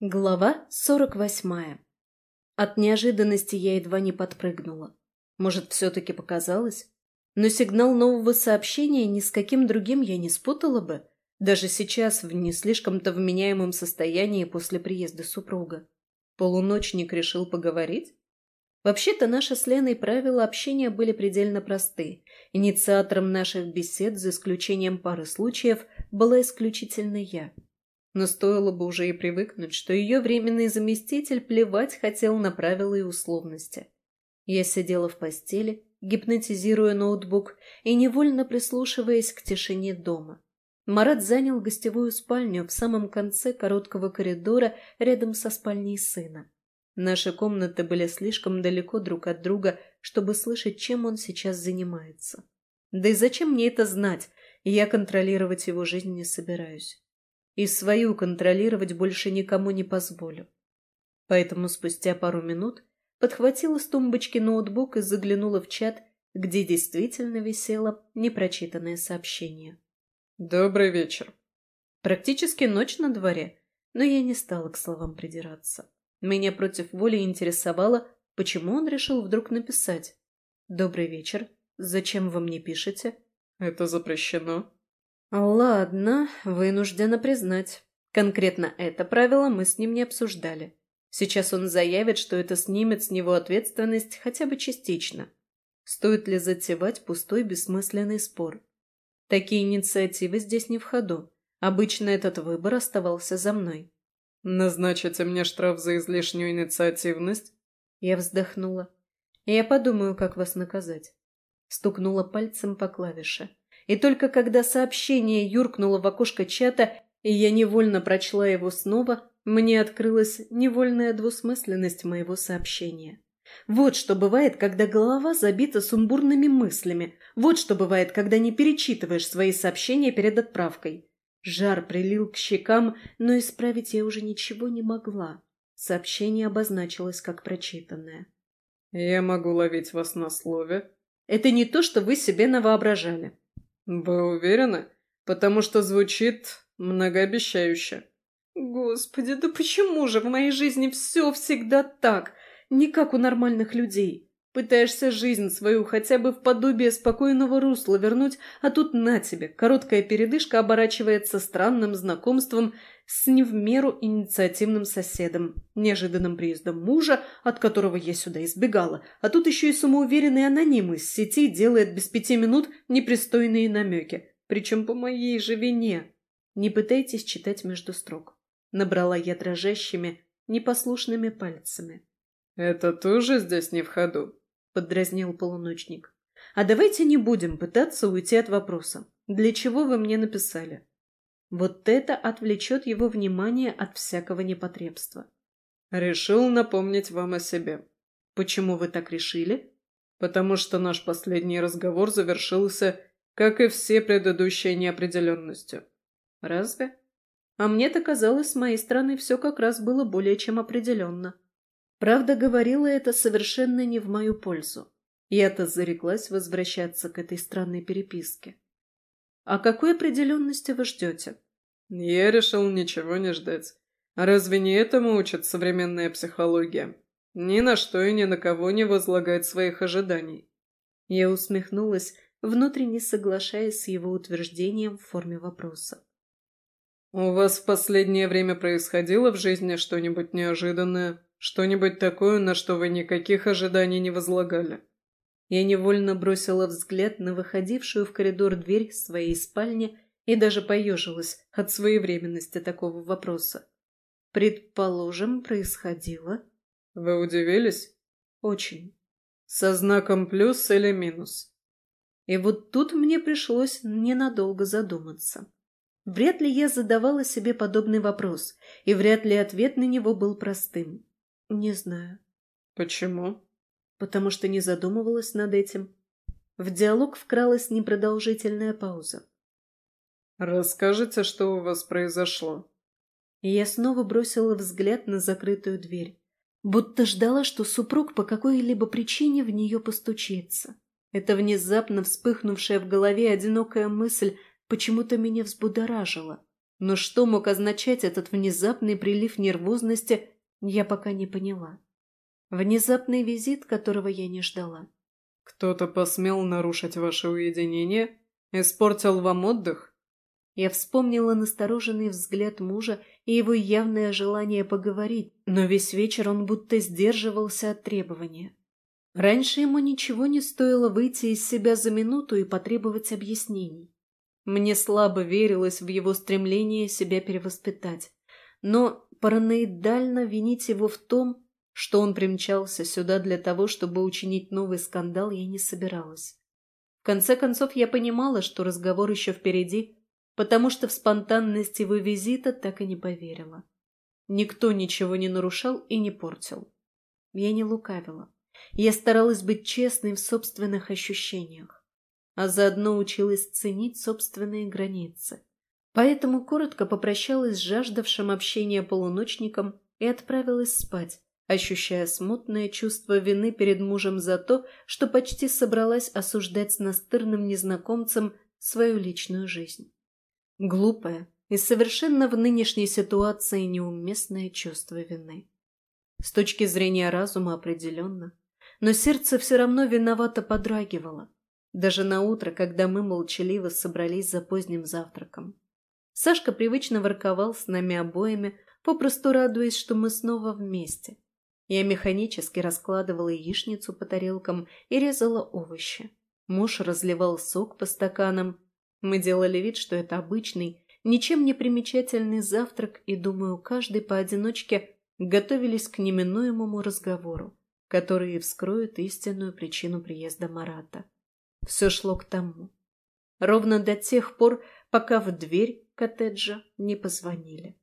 Глава сорок восьмая. От неожиданности я едва не подпрыгнула. Может, все-таки показалось? Но сигнал нового сообщения ни с каким другим я не спутала бы, даже сейчас в не слишком-то вменяемом состоянии после приезда супруга. Полуночник решил поговорить? Вообще-то наши с Леной правила общения были предельно просты. Инициатором наших бесед, за исключением пары случаев, была исключительно я – но стоило бы уже и привыкнуть, что ее временный заместитель плевать хотел на правила и условности. Я сидела в постели, гипнотизируя ноутбук и невольно прислушиваясь к тишине дома. Марат занял гостевую спальню в самом конце короткого коридора рядом со спальней сына. Наши комнаты были слишком далеко друг от друга, чтобы слышать, чем он сейчас занимается. Да и зачем мне это знать? Я контролировать его жизнь не собираюсь и свою контролировать больше никому не позволю. Поэтому спустя пару минут подхватила с тумбочки ноутбук и заглянула в чат, где действительно висело непрочитанное сообщение. «Добрый вечер». Практически ночь на дворе, но я не стала к словам придираться. Меня против воли интересовало, почему он решил вдруг написать. «Добрый вечер. Зачем вы мне пишете?» «Это запрещено», Ладно, вынуждена признать. Конкретно это правило мы с ним не обсуждали. Сейчас он заявит, что это снимет с него ответственность хотя бы частично. Стоит ли затевать пустой бессмысленный спор? Такие инициативы здесь не в ходу. Обычно этот выбор оставался за мной. «Назначите мне штраф за излишнюю инициативность?» Я вздохнула. «Я подумаю, как вас наказать». Стукнула пальцем по клавише. И только когда сообщение юркнуло в окошко чата, и я невольно прочла его снова, мне открылась невольная двусмысленность моего сообщения. Вот что бывает, когда голова забита сумбурными мыслями. Вот что бывает, когда не перечитываешь свои сообщения перед отправкой. Жар прилил к щекам, но исправить я уже ничего не могла. Сообщение обозначилось как прочитанное. «Я могу ловить вас на слове». «Это не то, что вы себе навоображали. «Вы уверены? Потому что звучит многообещающе». «Господи, да почему же в моей жизни все всегда так? Не как у нормальных людей. Пытаешься жизнь свою хотя бы в подобие спокойного русла вернуть, а тут на тебе, короткая передышка оборачивается странным знакомством с не в меру инициативным соседом, неожиданным приездом мужа, от которого я сюда избегала, а тут еще и самоуверенный аноним из сети делает без пяти минут непристойные намеки, причем по моей же вине. Не пытайтесь читать между строк. Набрала я дрожащими, непослушными пальцами. «Это тоже здесь не в ходу?» — поддразнил полуночник. «А давайте не будем пытаться уйти от вопроса. Для чего вы мне написали?» Вот это отвлечет его внимание от всякого непотребства. Решил напомнить вам о себе. Почему вы так решили? Потому что наш последний разговор завершился, как и все предыдущие, неопределенностью. Разве? А мне-то казалось, с моей стороны все как раз было более чем определенно. Правда, говорила это совершенно не в мою пользу. Я-то зареклась возвращаться к этой странной переписке. «А какой определенности вы ждете?» «Я решил ничего не ждать. Разве не этому учит современная психология? Ни на что и ни на кого не возлагать своих ожиданий». Я усмехнулась, внутренне соглашаясь с его утверждением в форме вопроса. «У вас в последнее время происходило в жизни что-нибудь неожиданное? Что-нибудь такое, на что вы никаких ожиданий не возлагали?» Я невольно бросила взгляд на выходившую в коридор дверь своей спальни и даже поежилась от своевременности такого вопроса. Предположим, происходило. Вы удивились? Очень. Со знаком плюс или минус? И вот тут мне пришлось ненадолго задуматься. Вряд ли я задавала себе подобный вопрос, и вряд ли ответ на него был простым. Не знаю. Почему? потому что не задумывалась над этим. В диалог вкралась непродолжительная пауза. «Расскажите, что у вас произошло?» Я снова бросила взгляд на закрытую дверь, будто ждала, что супруг по какой-либо причине в нее постучится. Эта внезапно вспыхнувшая в голове одинокая мысль почему-то меня взбудоражила. Но что мог означать этот внезапный прилив нервозности, я пока не поняла. Внезапный визит, которого я не ждала. «Кто-то посмел нарушить ваше уединение? Испортил вам отдых?» Я вспомнила настороженный взгляд мужа и его явное желание поговорить, но весь вечер он будто сдерживался от требования. Раньше ему ничего не стоило выйти из себя за минуту и потребовать объяснений. Мне слабо верилось в его стремление себя перевоспитать, но параноидально винить его в том, что он примчался сюда для того, чтобы учинить новый скандал, я не собиралась. В конце концов, я понимала, что разговор еще впереди, потому что в спонтанность его визита так и не поверила. Никто ничего не нарушал и не портил. Я не лукавила. Я старалась быть честной в собственных ощущениях, а заодно училась ценить собственные границы. Поэтому коротко попрощалась с жаждавшим общения полуночником и отправилась спать, ощущая смутное чувство вины перед мужем за то, что почти собралась осуждать с настырным незнакомцем свою личную жизнь. Глупое и совершенно в нынешней ситуации неуместное чувство вины. С точки зрения разума определенно, но сердце все равно виновато подрагивало, даже на утро, когда мы молчаливо собрались за поздним завтраком. Сашка привычно ворковал с нами обоими, попросту радуясь, что мы снова вместе. Я механически раскладывала яичницу по тарелкам и резала овощи. Муж разливал сок по стаканам, мы делали вид, что это обычный, ничем не примечательный завтрак, и, думаю, каждый поодиночке готовились к неминуемому разговору, который вскроет истинную причину приезда Марата. Все шло к тому. Ровно до тех пор, пока в дверь коттеджа не позвонили.